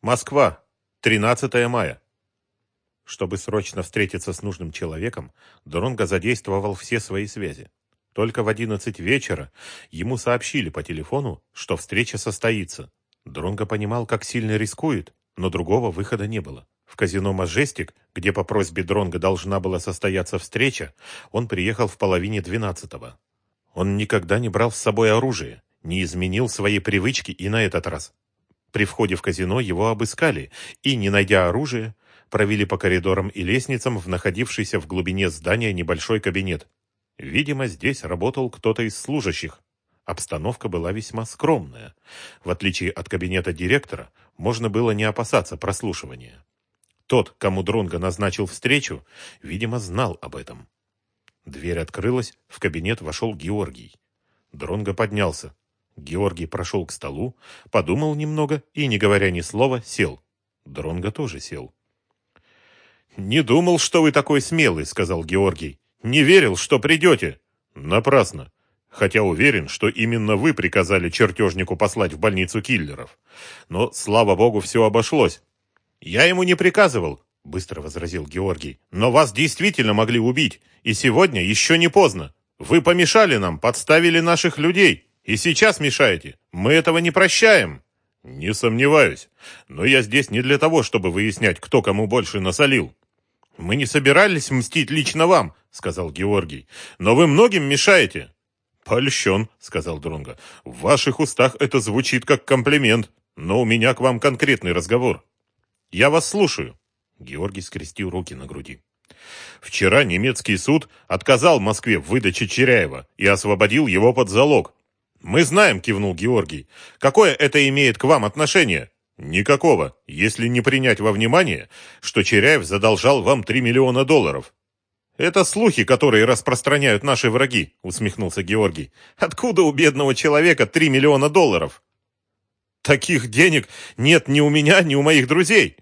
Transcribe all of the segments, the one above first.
Москва. 13 мая. Чтобы срочно встретиться с нужным человеком, Дронго задействовал все свои связи. Только в 11 вечера ему сообщили по телефону, что встреча состоится. Дронго понимал, как сильно рискует, но другого выхода не было. В казино «Мажестик», где по просьбе Дронга должна была состояться встреча, он приехал в половине двенадцатого. Он никогда не брал с собой оружие, не изменил свои привычки и на этот раз. При входе в казино его обыскали и, не найдя оружия, провели по коридорам и лестницам в находившийся в глубине здания небольшой кабинет. Видимо, здесь работал кто-то из служащих. Обстановка была весьма скромная. В отличие от кабинета директора, можно было не опасаться прослушивания. Тот, кому Дронго назначил встречу, видимо, знал об этом. Дверь открылась, в кабинет вошел Георгий. Дронго поднялся. Георгий прошел к столу, подумал немного и, не говоря ни слова, сел. Дронго тоже сел. «Не думал, что вы такой смелый», — сказал Георгий. «Не верил, что придете». «Напрасно. Хотя уверен, что именно вы приказали чертежнику послать в больницу киллеров. Но, слава богу, все обошлось. «Я ему не приказывал», — быстро возразил Георгий. «Но вас действительно могли убить, и сегодня еще не поздно. Вы помешали нам, подставили наших людей, и сейчас мешаете. Мы этого не прощаем». «Не сомневаюсь. Но я здесь не для того, чтобы выяснять, кто кому больше насолил». «Мы не собирались мстить лично вам», — сказал Георгий. «Но вы многим мешаете». «Польщен», — сказал Дронго. «В ваших устах это звучит как комплимент, но у меня к вам конкретный разговор». Я вас слушаю. Георгий скрестил руки на груди. Вчера немецкий суд отказал Москве в выдаче Черяева и освободил его под залог. Мы знаем, кивнул Георгий. Какое это имеет к вам отношение? Никакого, если не принять во внимание, что Черяев задолжал вам 3 миллиона долларов. Это слухи, которые распространяют наши враги, усмехнулся Георгий. Откуда у бедного человека 3 миллиона долларов? Таких денег нет ни у меня, ни у моих друзей.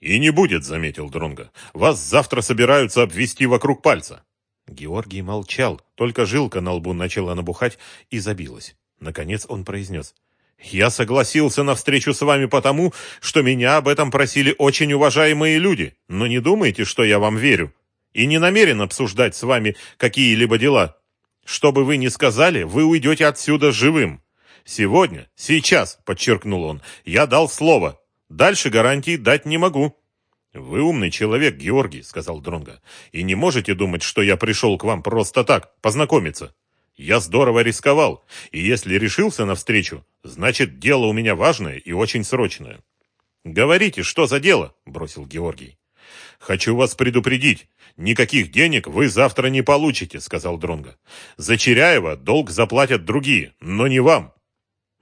И не будет, заметил Дронга. Вас завтра собираются обвести вокруг пальца. Георгий молчал, только жилка на лбу начала набухать и забилась. Наконец он произнес. «Я согласился на встречу с вами потому, что меня об этом просили очень уважаемые люди, но не думайте, что я вам верю, и не намерен обсуждать с вами какие-либо дела. Что бы вы ни сказали, вы уйдете отсюда живым. Сегодня, сейчас, подчеркнул он, я дал слово. Дальше гарантий дать не могу. Вы умный человек, Георгий, сказал Дронга, и не можете думать, что я пришел к вам просто так, познакомиться. Я здорово рисковал, и если решился на встречу, значит, дело у меня важное и очень срочное. Говорите, что за дело? бросил Георгий. Хочу вас предупредить. Никаких денег вы завтра не получите, сказал Дронга. За Черяева долг заплатят другие, но не вам.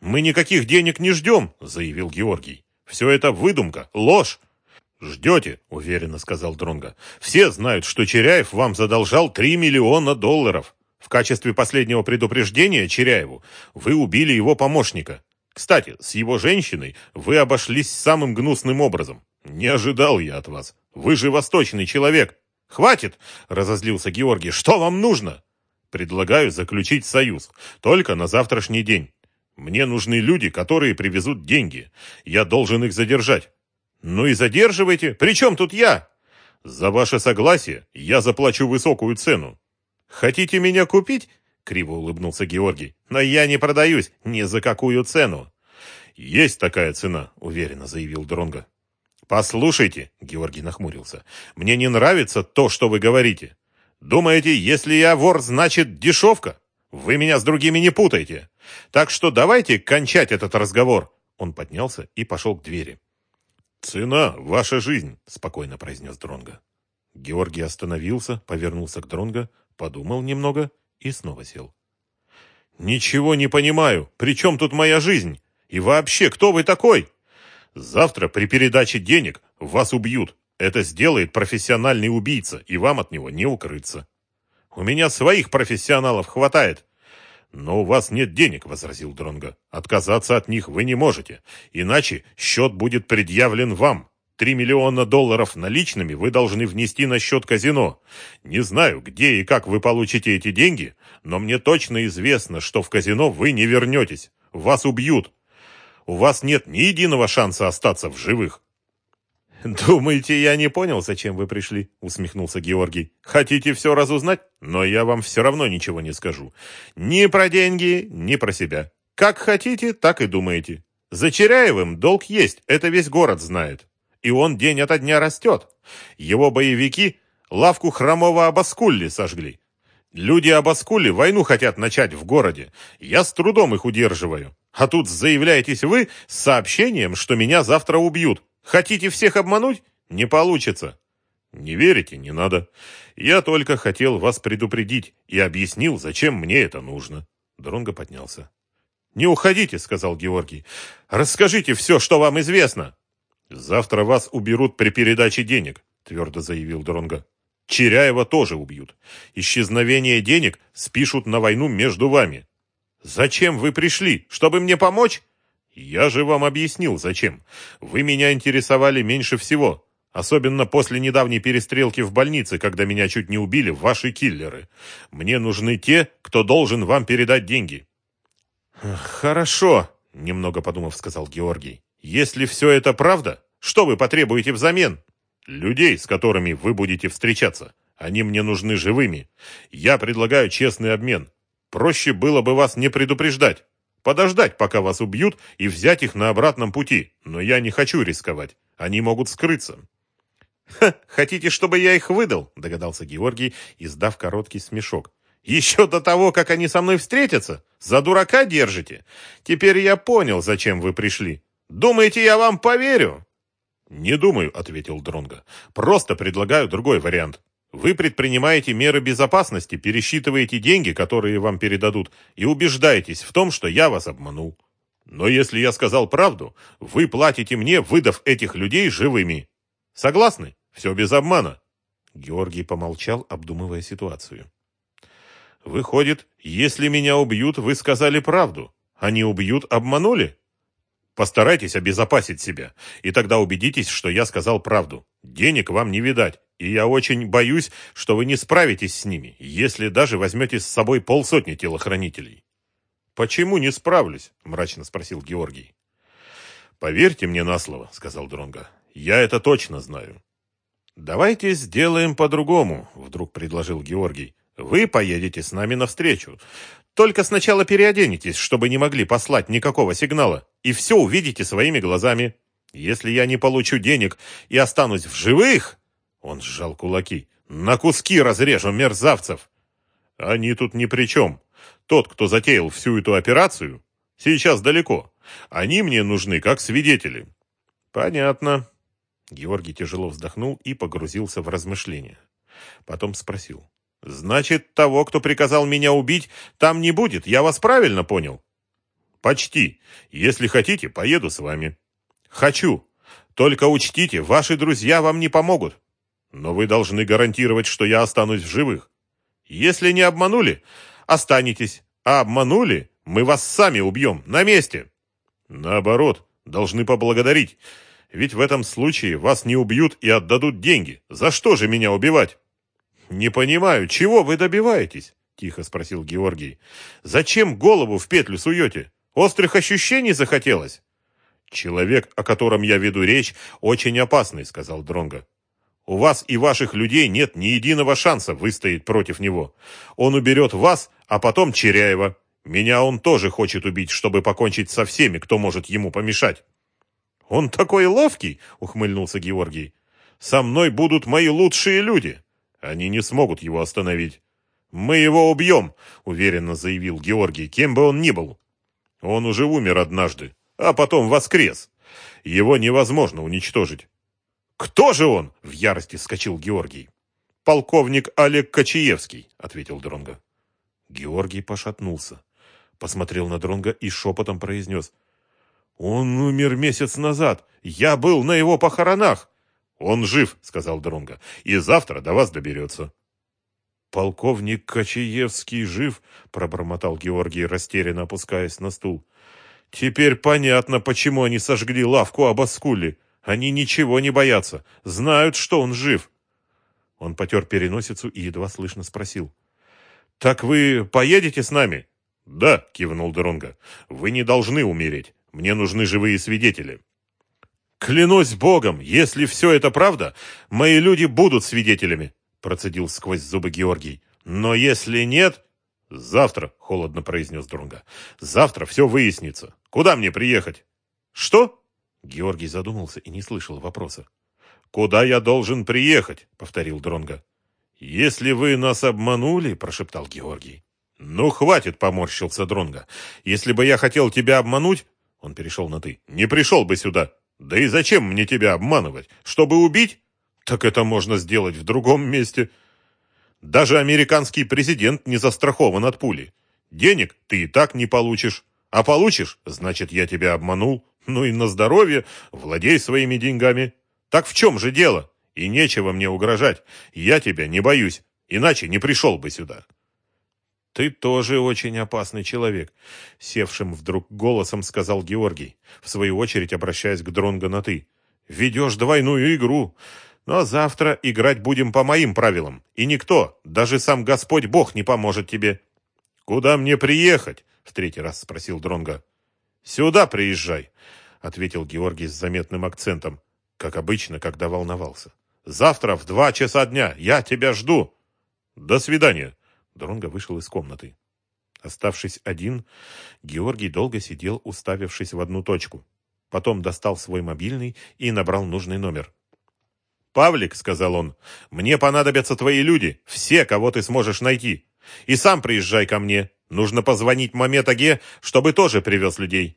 «Мы никаких денег не ждем», — заявил Георгий. «Все это выдумка, ложь». «Ждете», — уверенно сказал Дронга. «Все знают, что Черяев вам задолжал 3 миллиона долларов. В качестве последнего предупреждения Черяеву вы убили его помощника. Кстати, с его женщиной вы обошлись самым гнусным образом. Не ожидал я от вас. Вы же восточный человек. Хватит, разозлился Георгий. Что вам нужно? Предлагаю заключить союз. Только на завтрашний день. Мне нужны люди, которые привезут деньги. Я должен их задержать. Ну и задерживайте. Причем тут я? За ваше согласие я заплачу высокую цену. Хотите меня купить? Криво улыбнулся Георгий. Но я не продаюсь ни за какую цену. Есть такая цена, уверенно заявил Дронга. Послушайте, Георгий нахмурился. Мне не нравится то, что вы говорите. Думаете, если я вор, значит дешевка? Вы меня с другими не путайте. Так что давайте кончать этот разговор. Он поднялся и пошел к двери. «Цена — ваша жизнь», — спокойно произнес Дронга. Георгий остановился, повернулся к Дронга, подумал немного и снова сел. «Ничего не понимаю. При чем тут моя жизнь? И вообще, кто вы такой? Завтра при передаче денег вас убьют. Это сделает профессиональный убийца, и вам от него не укрыться». У меня своих профессионалов хватает. Но у вас нет денег, возразил Дронга. Отказаться от них вы не можете, иначе счет будет предъявлен вам. Три миллиона долларов наличными вы должны внести на счет казино. Не знаю, где и как вы получите эти деньги, но мне точно известно, что в казино вы не вернетесь. Вас убьют. У вас нет ни единого шанса остаться в живых. «Думаете, я не понял, зачем вы пришли?» — усмехнулся Георгий. «Хотите все разузнать? Но я вам все равно ничего не скажу. Ни про деньги, ни про себя. Как хотите, так и думаете. За Черяевым долг есть, это весь город знает. И он день ото дня растет. Его боевики лавку хромого Абаскулли сожгли. Люди Абаскулли войну хотят начать в городе. Я с трудом их удерживаю. А тут заявляетесь вы с сообщением, что меня завтра убьют. Хотите всех обмануть? Не получится. Не верите? Не надо. Я только хотел вас предупредить и объяснил, зачем мне это нужно. Дронго поднялся. «Не уходите», — сказал Георгий. «Расскажите все, что вам известно». «Завтра вас уберут при передаче денег», — твердо заявил Дронго. «Черяева тоже убьют. Исчезновение денег спишут на войну между вами». «Зачем вы пришли? Чтобы мне помочь?» «Я же вам объяснил, зачем. Вы меня интересовали меньше всего. Особенно после недавней перестрелки в больнице, когда меня чуть не убили ваши киллеры. Мне нужны те, кто должен вам передать деньги». «Хорошо», — немного подумав, сказал Георгий. «Если все это правда, что вы потребуете взамен?» «Людей, с которыми вы будете встречаться. Они мне нужны живыми. Я предлагаю честный обмен. Проще было бы вас не предупреждать подождать, пока вас убьют, и взять их на обратном пути. Но я не хочу рисковать. Они могут скрыться». «Ха, хотите, чтобы я их выдал?» – догадался Георгий, издав короткий смешок. «Еще до того, как они со мной встретятся? За дурака держите? Теперь я понял, зачем вы пришли. Думаете, я вам поверю?» «Не думаю», — ответил Дронго. «Просто предлагаю другой вариант. Вы предпринимаете меры безопасности, пересчитываете деньги, которые вам передадут, и убеждаетесь в том, что я вас обманул. Но если я сказал правду, вы платите мне, выдав этих людей живыми. Согласны? Все без обмана. Георгий помолчал, обдумывая ситуацию. Выходит, если меня убьют, вы сказали правду. Они убьют, обманули? Постарайтесь обезопасить себя, и тогда убедитесь, что я сказал правду. Денег вам не видать, и я очень боюсь, что вы не справитесь с ними, если даже возьмете с собой полсотни телохранителей». «Почему не справлюсь?» – мрачно спросил Георгий. «Поверьте мне на слово», – сказал Дронга. «Я это точно знаю». «Давайте сделаем по-другому», – вдруг предложил Георгий. «Вы поедете с нами навстречу. Только сначала переоденетесь, чтобы не могли послать никакого сигнала, и все увидите своими глазами. Если я не получу денег и останусь в живых, он сжал кулаки. на куски разрежу мерзавцев. Они тут ни при чем. Тот, кто затеял всю эту операцию, сейчас далеко. Они мне нужны как свидетели. Понятно. Георгий тяжело вздохнул и погрузился в размышления. Потом спросил. Значит, того, кто приказал меня убить, там не будет. Я вас правильно понял? Почти. Если хотите, поеду с вами. Хочу. Только учтите, ваши друзья вам не помогут. Но вы должны гарантировать, что я останусь в живых. Если не обманули, останетесь. А обманули, мы вас сами убьем. На месте. Наоборот, должны поблагодарить. Ведь в этом случае вас не убьют и отдадут деньги. За что же меня убивать? «Не понимаю, чего вы добиваетесь?» — тихо спросил Георгий. «Зачем голову в петлю суете? Острых ощущений захотелось?» «Человек, о котором я веду речь, очень опасный», — сказал Дронго. «У вас и ваших людей нет ни единого шанса выстоять против него. Он уберет вас, а потом Черяева. Меня он тоже хочет убить, чтобы покончить со всеми, кто может ему помешать». «Он такой ловкий!» — ухмыльнулся Георгий. «Со мной будут мои лучшие люди!» Они не смогут его остановить. «Мы его убьем», — уверенно заявил Георгий, кем бы он ни был. Он уже умер однажды, а потом воскрес. Его невозможно уничтожить. «Кто же он?» — в ярости вскочил Георгий. «Полковник Олег Кочаевский», — ответил Дронга. Георгий пошатнулся, посмотрел на Дронга и шепотом произнес. «Он умер месяц назад. Я был на его похоронах. «Он жив», — сказал Дронга, — «и завтра до вас доберется». «Полковник Кочаевский жив?» — пробормотал Георгий, растерянно опускаясь на стул. «Теперь понятно, почему они сожгли лавку Абаскули. Они ничего не боятся, знают, что он жив». Он потер переносицу и едва слышно спросил. «Так вы поедете с нами?» «Да», — кивнул Дронга. «Вы не должны умереть. Мне нужны живые свидетели. Клянусь богом, если все это правда, мои люди будут свидетелями, процедил сквозь зубы Георгий. Но если нет... Завтра, холодно произнес Дронга. Завтра все выяснится. Куда мне приехать? Что? Георгий задумался и не слышал вопроса. Куда я должен приехать? повторил Дронга. Если вы нас обманули, прошептал Георгий. Ну хватит, поморщился Дронга. Если бы я хотел тебя обмануть, он перешел на ты. Не пришел бы сюда. Да и зачем мне тебя обманывать? Чтобы убить? Так это можно сделать в другом месте. Даже американский президент не застрахован от пули. Денег ты и так не получишь. А получишь, значит, я тебя обманул. Ну и на здоровье, владей своими деньгами. Так в чем же дело? И нечего мне угрожать. Я тебя не боюсь, иначе не пришел бы сюда. «Ты тоже очень опасный человек», — севшим вдруг голосом сказал Георгий, в свою очередь обращаясь к Дронго на «ты». «Ведешь двойную игру. Но завтра играть будем по моим правилам, и никто, даже сам Господь Бог, не поможет тебе. Куда мне приехать? В третий раз спросил Дронга. Сюда приезжай, ответил Георгий с заметным акцентом, как обычно, когда волновался. Завтра в два часа дня я тебя жду. До свидания. Дронга вышел из комнаты. Оставшись один, Георгий долго сидел, уставившись в одну точку. Потом достал свой мобильный и набрал нужный номер. «Павлик», — сказал он, — «мне понадобятся твои люди, все, кого ты сможешь найти. И сам приезжай ко мне. Нужно позвонить Мамед Аге, чтобы тоже привез людей.